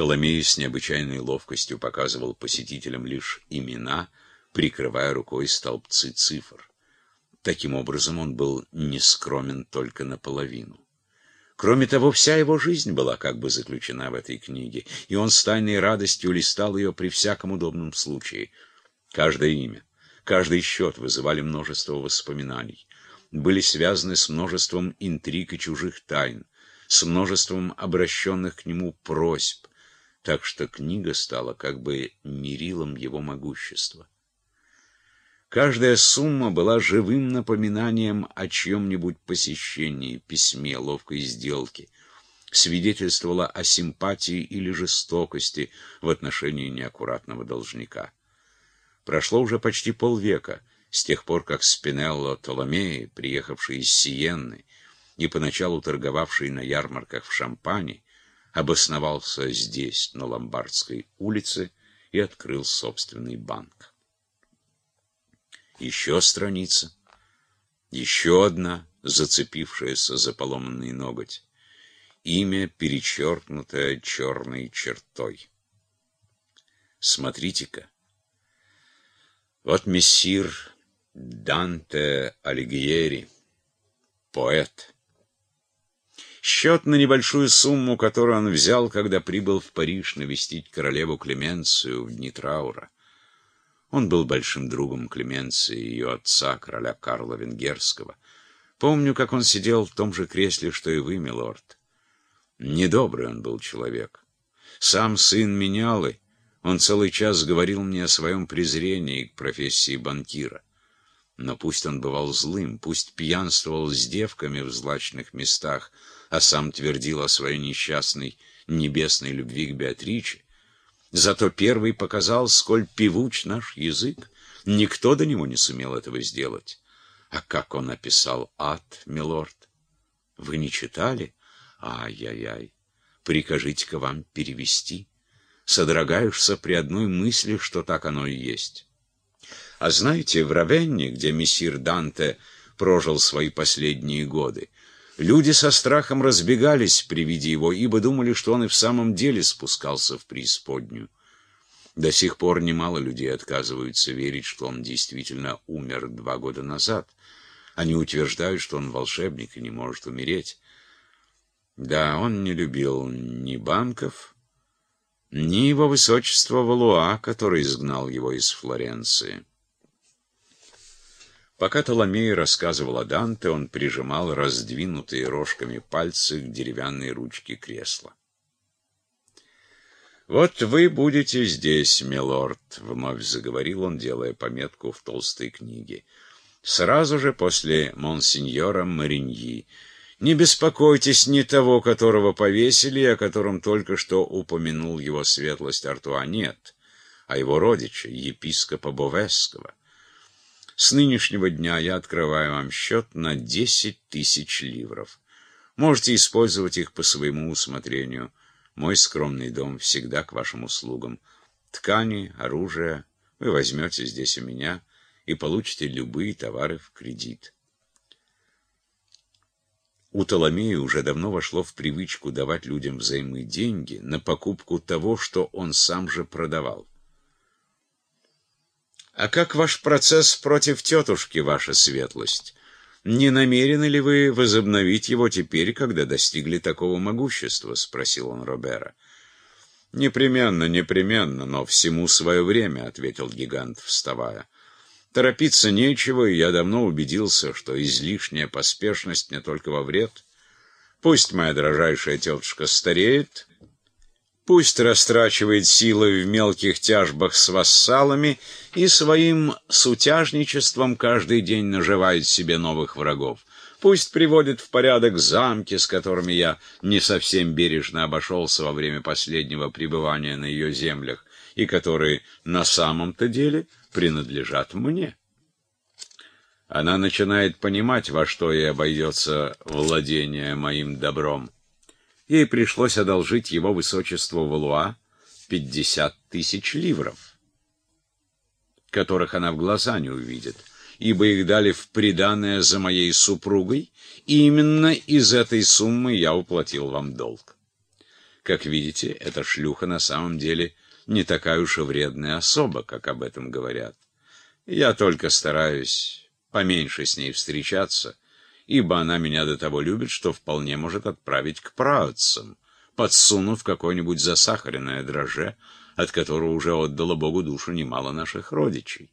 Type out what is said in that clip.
Толомей с необычайной ловкостью показывал посетителям лишь имена, прикрывая рукой столбцы цифр. Таким образом, он был не скромен только наполовину. Кроме того, вся его жизнь была как бы заключена в этой книге, и он с тайной радостью листал ее при всяком удобном случае. Каждое имя, каждый счет вызывали множество воспоминаний, были связаны с множеством интриг и чужих тайн, с множеством обращенных к нему просьб, так что книга стала как бы мерилом его могущества. Каждая сумма была живым напоминанием о чьем-нибудь посещении, письме, ловкой сделке, свидетельствовала о симпатии или жестокости в отношении неаккуратного должника. Прошло уже почти полвека с тех пор, как Спинелло Толомеи, приехавший из Сиенны и поначалу торговавший на ярмарках в Шампане, обосновался здесь, на Ломбардской улице, и открыл собственный банк. Еще страница. Еще одна, зацепившаяся за поломанный ноготь. Имя, перечеркнутое черной чертой. Смотрите-ка. Вот мессир Данте Алигьери, поэт. Счет на небольшую сумму, которую он взял, когда прибыл в Париж навестить королеву Клеменцию в дни траура. Он был большим другом Клеменции, ее отца, короля Карла Венгерского. Помню, как он сидел в том же кресле, что и вы, милорд. Недобрый он был человек. Сам сын менялы, он целый час говорил мне о своем презрении к профессии банкира. Но пусть он бывал злым, пусть пьянствовал с девками в злачных местах, а сам твердил о своей несчастной небесной любви к Беатриче, Зато первый показал, сколь певуч наш язык. Никто до него не сумел этого сделать. А как он описал ад, милорд? Вы не читали? Ай-яй-яй. Прикажите-ка вам перевести. Содрогаешься при одной мысли, что так оно и есть. А знаете, в Равенне, где мессир Данте прожил свои последние годы, Люди со страхом разбегались при виде его, ибо думали, что он и в самом деле спускался в преисподнюю. До сих пор немало людей отказываются верить, что он действительно умер два года назад. Они утверждают, что он волшебник и не может умереть. Да, он не любил ни банков, ни его высочества Валуа, который изгнал его из Флоренции. Пока Толомей рассказывал о Данте, он прижимал раздвинутые рожками пальцы к деревянной ручке кресла. «Вот вы будете здесь, милорд», — вновь заговорил он, делая пометку в толстой книге. «Сразу же после монсеньора Мариньи. Не беспокойтесь ни того, которого повесили, о котором только что упомянул его светлость Артуа, нет, а его родича, епископа Бовесского. С нынешнего дня я открываю вам счет на десять тысяч ливров. Можете использовать их по своему усмотрению. Мой скромный дом всегда к вашим услугам. Ткани, оружие вы возьмете здесь у меня и получите любые товары в кредит. У Толомея уже давно вошло в привычку давать людям взаймы деньги на покупку того, что он сам же продавал. А как ваш процесс против тетушки, ваша светлость? Не намерены ли вы возобновить его теперь, когда достигли такого могущества? Спросил он Робера. Непременно, непременно, но всему свое время, ответил гигант, вставая. Торопиться нечего, и я давно убедился, что излишняя поспешность не только во вред. Пусть моя дорожайшая тетушка стареет, Пусть растрачивает силы в мелких тяжбах с вассалами и своим сутяжничеством каждый день наживает себе новых врагов. Пусть приводит в порядок замки, с которыми я не совсем бережно обошелся во время последнего пребывания на ее землях, и которые на самом-то деле принадлежат мне. Она начинает понимать, во что ей обойдется владение моим добром. Ей пришлось одолжить его высочеству Валуа пятьдесят тысяч ливров, которых она в глаза не увидит, ибо их дали в приданое за моей супругой, и именно из этой суммы я уплатил вам долг. Как видите, эта шлюха на самом деле не такая уж и вредная особа, как об этом говорят. Я только стараюсь поменьше с ней встречаться, ибо она меня до того любит, что вполне может отправить к праотцам, подсунув какое-нибудь засахаренное дроже, от которого уже отдало Богу душу немало наших родичей.